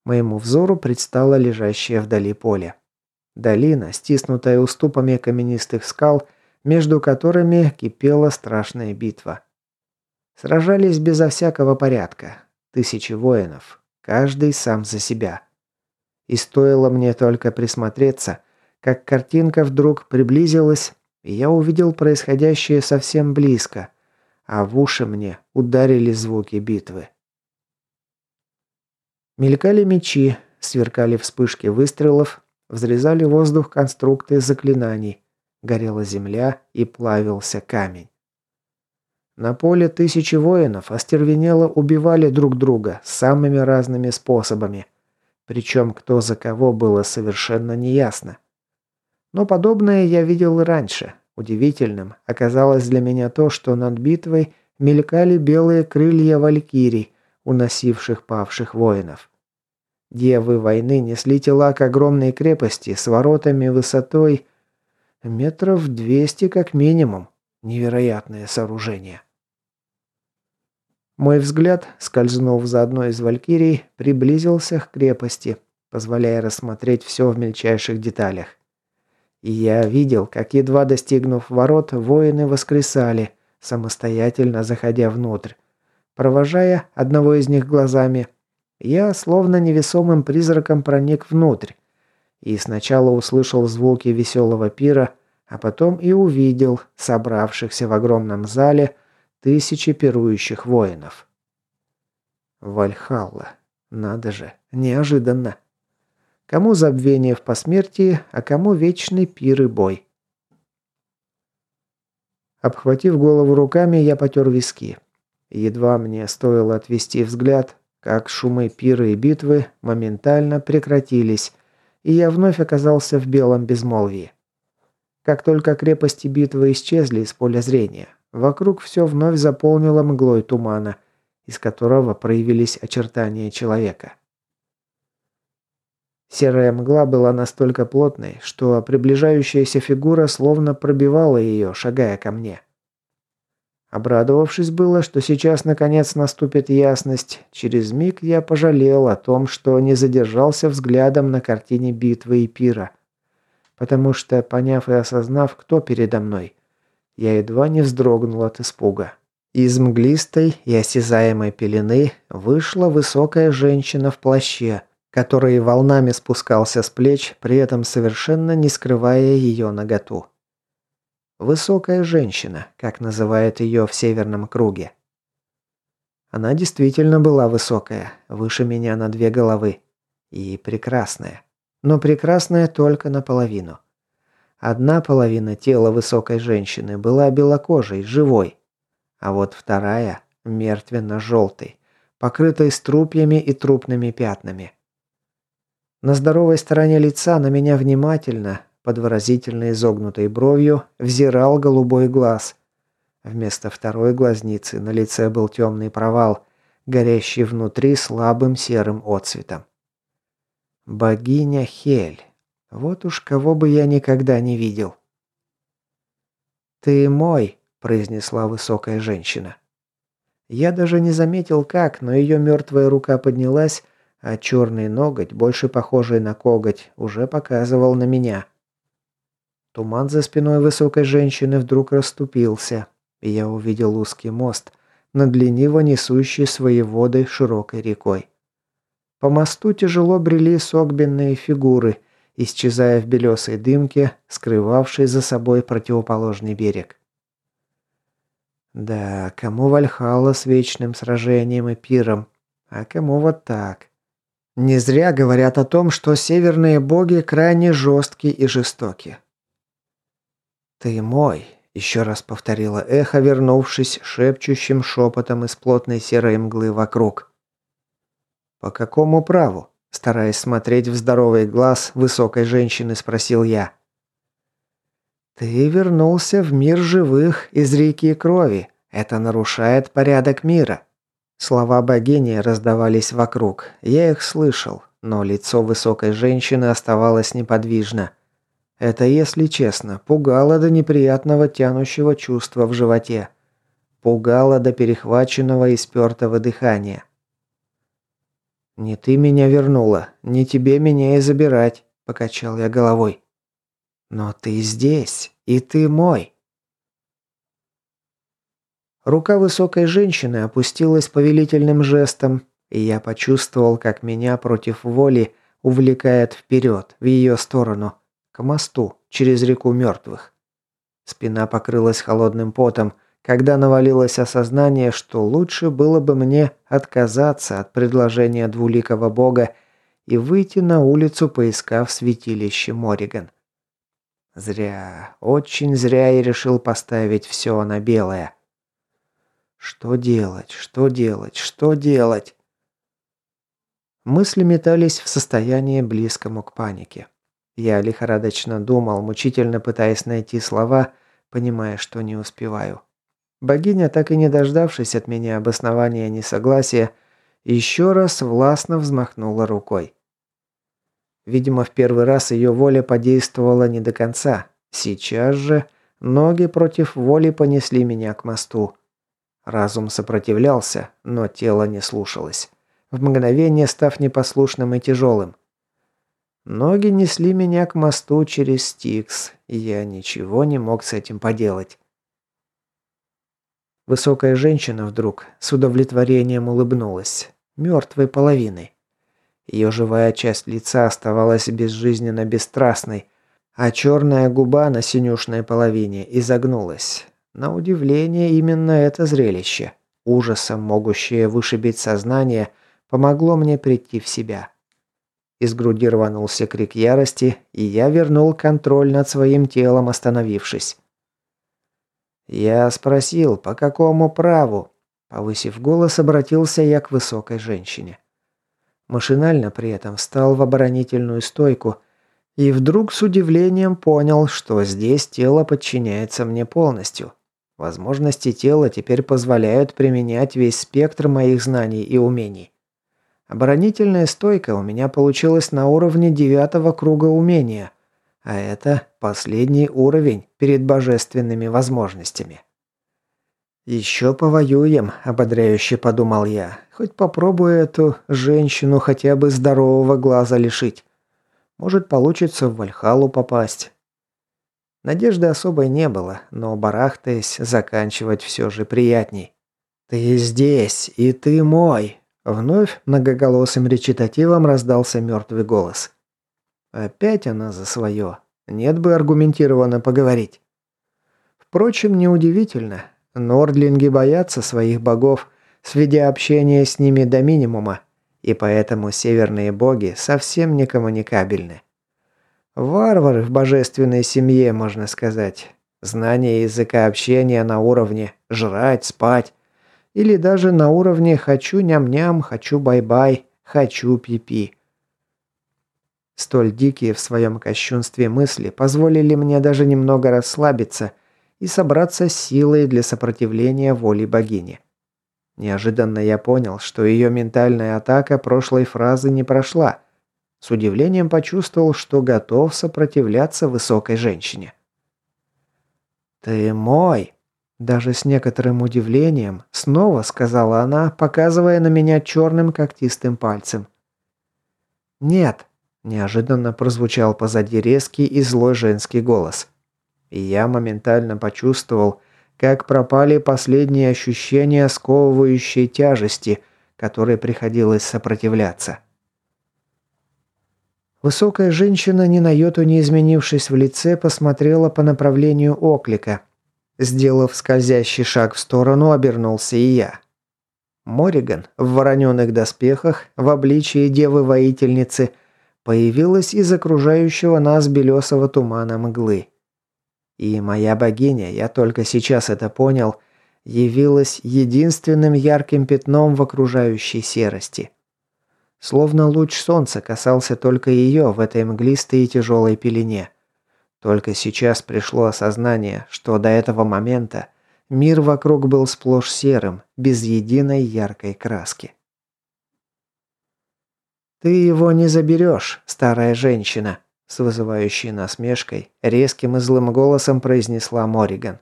Моему взору предстало лежащее вдали поле. Долина, стиснутая уступами каменистых скал, между которыми кипела страшная битва. Сражались безо всякого порядка, Тысячи воинов. Каждый сам за себя. И стоило мне только присмотреться, как картинка вдруг приблизилась, и я увидел происходящее совсем близко, а в уши мне ударили звуки битвы. Мелькали мечи, сверкали вспышки выстрелов, взрезали воздух конструкты заклинаний, горела земля и плавился камень. На поле тысячи воинов остервенело убивали друг друга самыми разными способами. Причем кто за кого было совершенно неясно. Но подобное я видел раньше. Удивительным оказалось для меня то, что над битвой мелькали белые крылья валькирий, уносивших павших воинов. Девы войны несли тела к огромной крепости с воротами высотой метров двести как минимум. Невероятное сооружение. Мой взгляд, скользнув за одной из валькирий, приблизился к крепости, позволяя рассмотреть все в мельчайших деталях. И я видел, как, едва достигнув ворот, воины воскресали, самостоятельно заходя внутрь. Провожая одного из них глазами, я словно невесомым призраком проник внутрь. И сначала услышал звуки веселого пира, а потом и увидел собравшихся в огромном зале тысячи пирующих воинов. Вальхалла. Надо же, неожиданно. Кому забвение в посмертии, а кому вечный пир и бой. Обхватив голову руками, я потер виски. Едва мне стоило отвести взгляд, как шумы пира и битвы моментально прекратились, и я вновь оказался в белом безмолвии. Как только крепости битвы исчезли из поля зрения, Вокруг все вновь заполнило мглой тумана, из которого проявились очертания человека. Серая мгла была настолько плотной, что приближающаяся фигура словно пробивала ее, шагая ко мне. Обрадовавшись было, что сейчас наконец наступит ясность, через миг я пожалел о том, что не задержался взглядом на картине битвы и пира. Потому что, поняв и осознав, кто передо мной, я едва не вздрогнул от испуга. Из мглистой и осязаемой пелены вышла высокая женщина в плаще, который волнами спускался с плеч, при этом совершенно не скрывая ее наготу. Высокая женщина, как называют ее в северном круге. Она действительно была высокая, выше меня на две головы. И прекрасная. Но прекрасная только наполовину. Одна половина тела высокой женщины была белокожей, живой, а вот вторая – мертвенно-желтой, покрытой струпьями и трупными пятнами. На здоровой стороне лица на меня внимательно, под выразительно изогнутой бровью, взирал голубой глаз. Вместо второй глазницы на лице был темный провал, горящий внутри слабым серым отцветом. Богиня Хель. Вот уж кого бы я никогда не видел. «Ты мой», – произнесла высокая женщина. Я даже не заметил как, но ее мертвая рука поднялась, а черный ноготь, больше похожий на коготь, уже показывал на меня. Туман за спиной высокой женщины вдруг расступился, и я увидел узкий мост, над лениво несущий свои воды широкой рекой. По мосту тяжело брели согбенные фигуры, исчезая в белесой дымке, скрывавшей за собой противоположный берег. Да, кому Вальхалла с вечным сражением и пиром, а кому вот так. Не зря говорят о том, что северные боги крайне жесткие и жестоки. «Ты мой», — еще раз повторила эхо, вернувшись шепчущим шепотом из плотной серой мглы вокруг. «По какому праву?» Стараясь смотреть в здоровый глаз высокой женщины, спросил я. «Ты вернулся в мир живых из реки крови. Это нарушает порядок мира». Слова богини раздавались вокруг. Я их слышал, но лицо высокой женщины оставалось неподвижно. Это, если честно, пугало до неприятного тянущего чувства в животе. Пугало до перехваченного и спертого дыхания. «Не ты меня вернула, не тебе меня и забирать», – покачал я головой. «Но ты здесь, и ты мой». Рука высокой женщины опустилась повелительным жестом, и я почувствовал, как меня против воли увлекает вперед, в ее сторону, к мосту, через реку мертвых. Спина покрылась холодным потом, когда навалилось осознание, что лучше было бы мне отказаться от предложения двуликого бога и выйти на улицу, поискав святилище Мориган. Зря, очень зря я решил поставить все на белое. Что делать, что делать, что делать? Мысли метались в состоянии близкому к панике. Я лихорадочно думал, мучительно пытаясь найти слова, понимая, что не успеваю. Богиня, так и не дождавшись от меня обоснования несогласия, еще раз властно взмахнула рукой. Видимо, в первый раз ее воля подействовала не до конца. Сейчас же ноги против воли понесли меня к мосту. Разум сопротивлялся, но тело не слушалось, в мгновение став непослушным и тяжелым. Ноги несли меня к мосту через Стикс, и я ничего не мог с этим поделать. Высокая женщина вдруг с удовлетворением улыбнулась. Мертвой половиной. Ее живая часть лица оставалась безжизненно бесстрастной, а черная губа на синюшной половине изогнулась. На удивление, именно это зрелище, ужасом могущее вышибить сознание, помогло мне прийти в себя. Из груди рванулся крик ярости, и я вернул контроль над своим телом, остановившись. «Я спросил, по какому праву?» Повысив голос, обратился я к высокой женщине. Машинально при этом встал в оборонительную стойку и вдруг с удивлением понял, что здесь тело подчиняется мне полностью. Возможности тела теперь позволяют применять весь спектр моих знаний и умений. Оборонительная стойка у меня получилась на уровне девятого круга умения, а это последний уровень перед божественными возможностями. «Еще повоюем», – ободряюще подумал я. «Хоть попробую эту женщину хотя бы здорового глаза лишить. Может, получится в Вальхалу попасть». Надежды особой не было, но барахтаясь, заканчивать все же приятней. «Ты здесь, и ты мой!» Вновь многоголосым речитативом раздался мертвый голос. Опять она за свое. Нет бы аргументированно поговорить. Впрочем, неудивительно. Нордлинги боятся своих богов, сведя общение с ними до минимума, и поэтому северные боги совсем не коммуникабельны. Варвары в божественной семье, можно сказать. Знание языка общения на уровне «жрать», «спать» или даже на уровне «хочу ням-ням», «хочу бай-бай», «хочу пи-пи». Столь дикие в своем кощунстве мысли позволили мне даже немного расслабиться и собраться силой для сопротивления воле богини. Неожиданно я понял, что ее ментальная атака прошлой фразы не прошла. С удивлением почувствовал, что готов сопротивляться высокой женщине. «Ты мой!» Даже с некоторым удивлением снова сказала она, показывая на меня черным когтистым пальцем. «Нет», Неожиданно прозвучал позади резкий и злой женский голос. И я моментально почувствовал, как пропали последние ощущения сковывающей тяжести, которой приходилось сопротивляться. Высокая женщина, ни на йоту не изменившись в лице, посмотрела по направлению оклика. Сделав скользящий шаг в сторону, обернулся и я. Мориган в вороненых доспехах, в обличии девы-воительницы – появилась из окружающего нас белесого тумана мглы. И моя богиня, я только сейчас это понял, явилась единственным ярким пятном в окружающей серости. Словно луч солнца касался только ее в этой мглистой и тяжелой пелене. Только сейчас пришло осознание, что до этого момента мир вокруг был сплошь серым, без единой яркой краски. «Ты его не заберешь, старая женщина», – с вызывающей насмешкой, резким и злым голосом произнесла Мориган.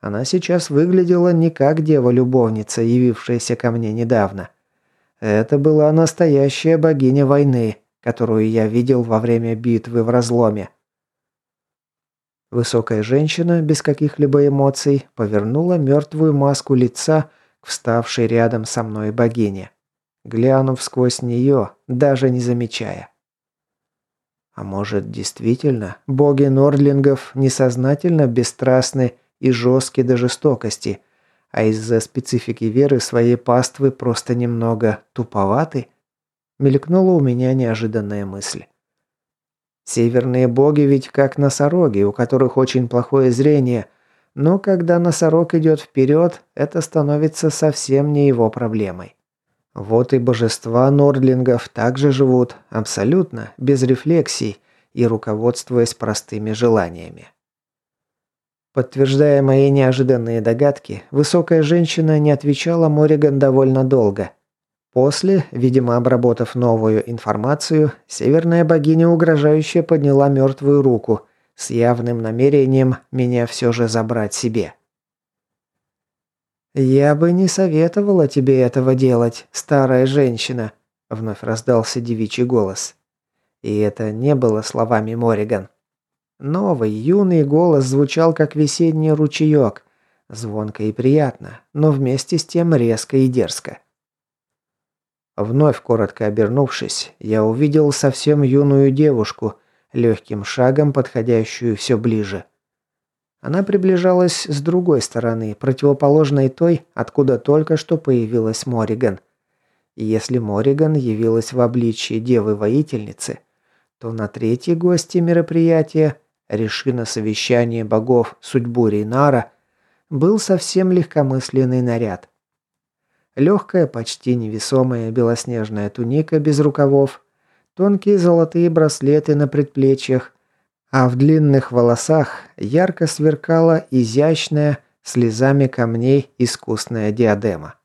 Она сейчас выглядела не как дева-любовница, явившаяся ко мне недавно. Это была настоящая богиня войны, которую я видел во время битвы в разломе. Высокая женщина, без каких-либо эмоций, повернула мертвую маску лица к вставшей рядом со мной богине глянув сквозь нее, даже не замечая. А может, действительно, боги Нордлингов несознательно бесстрастны и жесткий до жестокости, а из-за специфики веры своей паствы просто немного туповаты, мелькнула у меня неожиданная мысль. Северные боги ведь как носороги, у которых очень плохое зрение, но когда носорог идет вперед, это становится совсем не его проблемой. Вот и божества нордлингов также живут абсолютно без рефлексий и руководствуясь простыми желаниями. Подтверждая мои неожиданные догадки, высокая женщина не отвечала Мориган довольно долго. После, видимо, обработав новую информацию, северная богиня угрожающе подняла мертвую руку с явным намерением меня все же забрать себе. «Я бы не советовала тебе этого делать, старая женщина», – вновь раздался девичий голос. И это не было словами Мориган. Новый, юный голос звучал как весенний ручеек. Звонко и приятно, но вместе с тем резко и дерзко. Вновь коротко обернувшись, я увидел совсем юную девушку, легким шагом подходящую все ближе. Она приближалась с другой стороны, противоположной той, откуда только что появилась Мориган. И если Мориган явилась в обличье девы-воительницы, то на третьей гости мероприятия реши на совещание богов судьбу Рейнара, был совсем легкомысленный наряд. Легкая, почти невесомая белоснежная туника без рукавов, тонкие золотые браслеты на предплечьях, а в длинных волосах ярко сверкала изящная, слезами камней искусная диадема.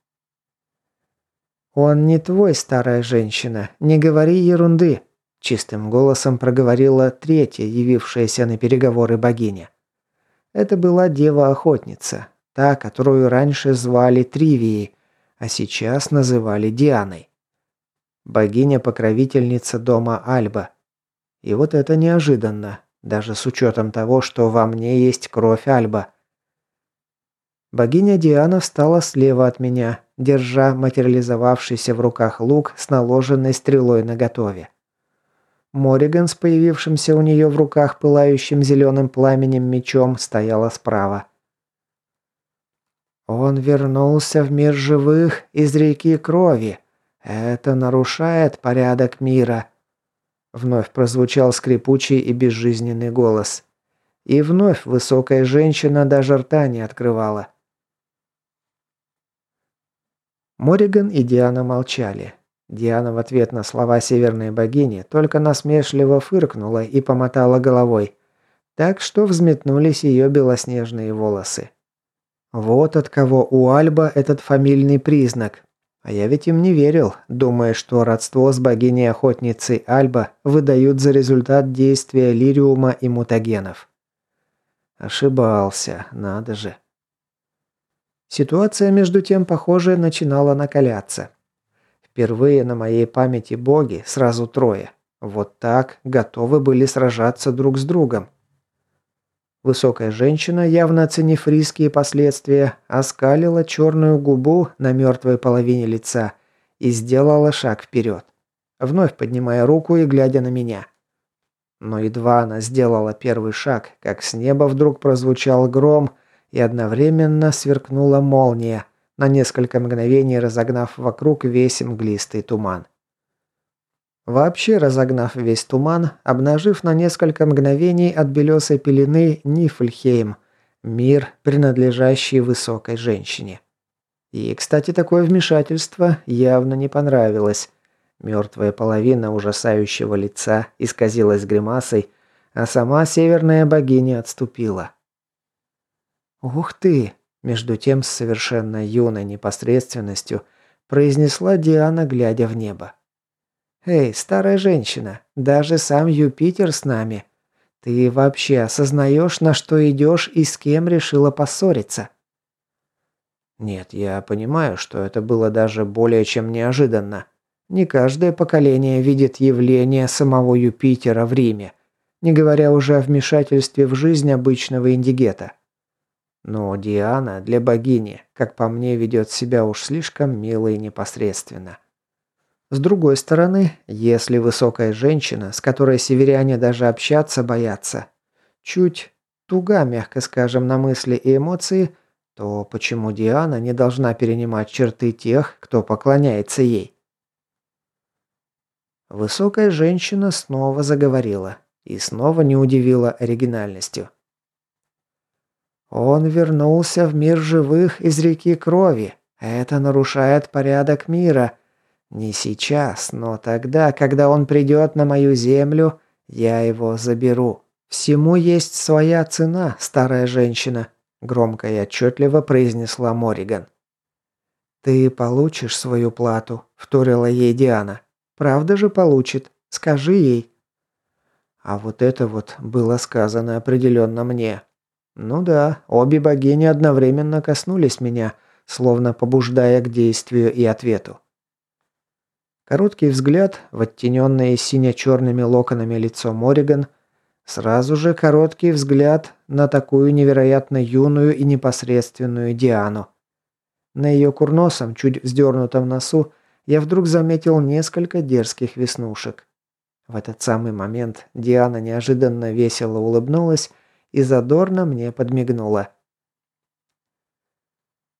«Он не твой, старая женщина, не говори ерунды», Чистым голосом проговорила третья, явившаяся на переговоры богиня. Это была дева-охотница, та, которую раньше звали Тривией, а сейчас называли Дианой. Богиня-покровительница дома Альба. И вот это неожиданно, даже с учетом того, что во мне есть кровь Альба. Богиня Диана встала слева от меня, держа материализовавшийся в руках лук с наложенной стрелой наготове. Мориган с появившимся у нее в руках пылающим зеленым пламенем мечом стояла справа. «Он вернулся в мир живых из реки крови. Это нарушает порядок мира», — вновь прозвучал скрипучий и безжизненный голос. И вновь высокая женщина даже рта не открывала. Мориган и Диана молчали. Диана в ответ на слова северной богини только насмешливо фыркнула и помотала головой, так что взметнулись ее белоснежные волосы. Вот от кого у Альба этот фамильный признак. А я ведь им не верил, думая, что родство с богиней-охотницей Альба выдают за результат действия лириума и мутагенов. Ошибался, надо же. Ситуация, между тем, похоже, начинала накаляться. Впервые на моей памяти боги, сразу трое, вот так готовы были сражаться друг с другом. Высокая женщина, явно оценив риски и последствия, оскалила черную губу на мертвой половине лица и сделала шаг вперед, вновь поднимая руку и глядя на меня. Но едва она сделала первый шаг, как с неба вдруг прозвучал гром и одновременно сверкнула молния, на несколько мгновений разогнав вокруг весь мглистый туман. Вообще разогнав весь туман, обнажив на несколько мгновений от белесой пелены Нифльхейм, мир, принадлежащий высокой женщине. И, кстати, такое вмешательство явно не понравилось. Мертвая половина ужасающего лица исказилась гримасой, а сама северная богиня отступила. «Ух ты!» Между тем, с совершенно юной непосредственностью произнесла Диана, глядя в небо. «Эй, старая женщина, даже сам Юпитер с нами. Ты вообще осознаешь, на что идешь и с кем решила поссориться?» Нет, я понимаю, что это было даже более чем неожиданно. Не каждое поколение видит явление самого Юпитера в Риме, не говоря уже о вмешательстве в жизнь обычного индигета. Но Диана для богини, как по мне, ведет себя уж слишком мило и непосредственно. С другой стороны, если высокая женщина, с которой северяне даже общаться боятся, чуть, туга, мягко скажем, на мысли и эмоции, то почему Диана не должна перенимать черты тех, кто поклоняется ей? Высокая женщина снова заговорила и снова не удивила оригинальностью. Он вернулся в мир живых из реки крови. Это нарушает порядок мира. Не сейчас, но тогда, когда он придет на мою землю, я его заберу. Всему есть своя цена, старая женщина, громко и отчетливо произнесла Мориган. Ты получишь свою плату, вторила ей Диана. Правда же получит? Скажи ей. А вот это вот было сказано определенно мне. Ну да, обе богини одновременно коснулись меня, словно побуждая к действию и ответу. Короткий взгляд в оттененное сине-черными локонами лицо Мориган, сразу же короткий взгляд на такую невероятно юную и непосредственную Диану. На ее курносом, чуть вздернутом носу, я вдруг заметил несколько дерзких веснушек. В этот самый момент Диана неожиданно весело улыбнулась и задорно мне подмигнула.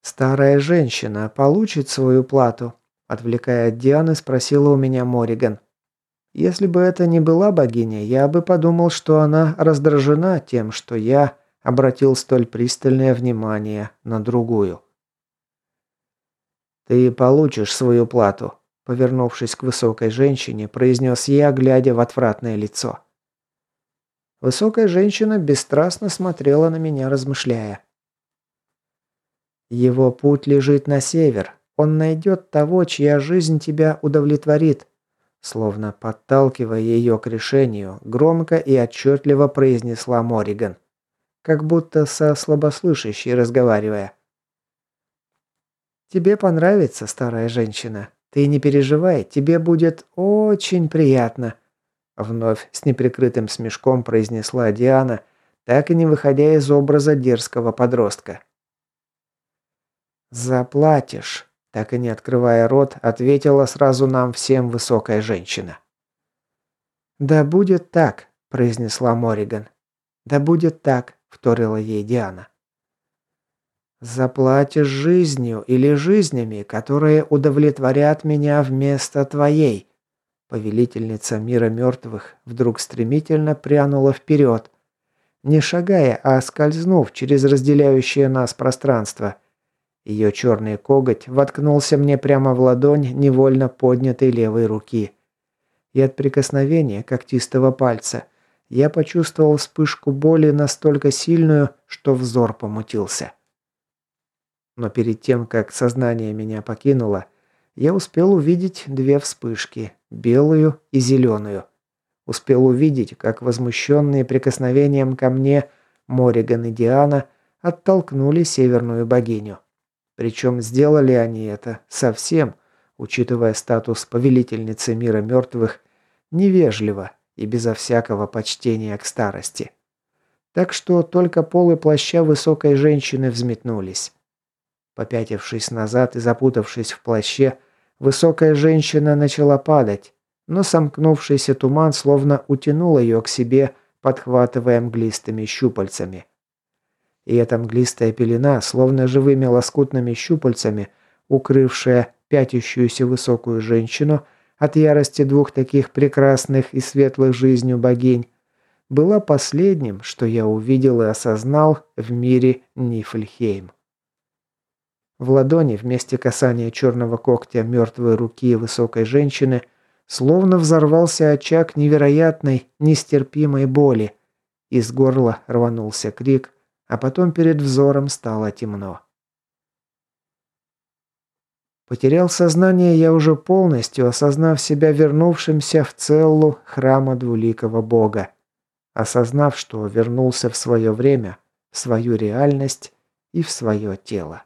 «Старая женщина получит свою плату?» Отвлекая от Дианы, спросила у меня Мориган. Если бы это не была богиня, я бы подумал, что она раздражена тем, что я обратил столь пристальное внимание на другую. «Ты получишь свою плату», – повернувшись к высокой женщине, произнес я, глядя в отвратное лицо. Высокая женщина бесстрастно смотрела на меня, размышляя. «Его путь лежит на север. Он найдет того, чья жизнь тебя удовлетворит», словно подталкивая ее к решению, громко и отчетливо произнесла Мориган, как будто со слабослышащей разговаривая. «Тебе понравится, старая женщина. Ты не переживай, тебе будет очень приятно», Вновь с неприкрытым смешком произнесла Диана, так и не выходя из образа дерзкого подростка. «Заплатишь», – так и не открывая рот, ответила сразу нам всем высокая женщина. «Да будет так», – произнесла Мориган. «Да будет так», – вторила ей Диана. «Заплатишь жизнью или жизнями, которые удовлетворят меня вместо твоей», Повелительница мира мертвых вдруг стремительно прянула вперед, не шагая, а скользнув через разделяющее нас пространство. Ее черный коготь воткнулся мне прямо в ладонь невольно поднятой левой руки. И от прикосновения когтистого пальца я почувствовал вспышку боли настолько сильную, что взор помутился. Но перед тем, как сознание меня покинуло, я успел увидеть две вспышки, белую и зеленую. Успел увидеть, как возмущенные прикосновением ко мне Мориган и Диана оттолкнули северную богиню. Причем сделали они это совсем, учитывая статус повелительницы мира мертвых, невежливо и безо всякого почтения к старости. Так что только полы плаща высокой женщины взметнулись. Попятившись назад и запутавшись в плаще, Высокая женщина начала падать, но сомкнувшийся туман словно утянул ее к себе, подхватывая мглистыми щупальцами. И эта мглистая пелена, словно живыми лоскутными щупальцами, укрывшая пятящуюся высокую женщину от ярости двух таких прекрасных и светлых жизнью богинь, была последним, что я увидел и осознал в мире Нифльхейм. В ладони вместе касания черного когтя мертвой руки высокой женщины словно взорвался очаг невероятной, нестерпимой боли. Из горла рванулся крик, а потом перед взором стало темно. Потерял сознание я уже полностью, осознав себя вернувшимся в целлу храма двуликого бога. Осознав, что вернулся в свое время, в свою реальность и в свое тело.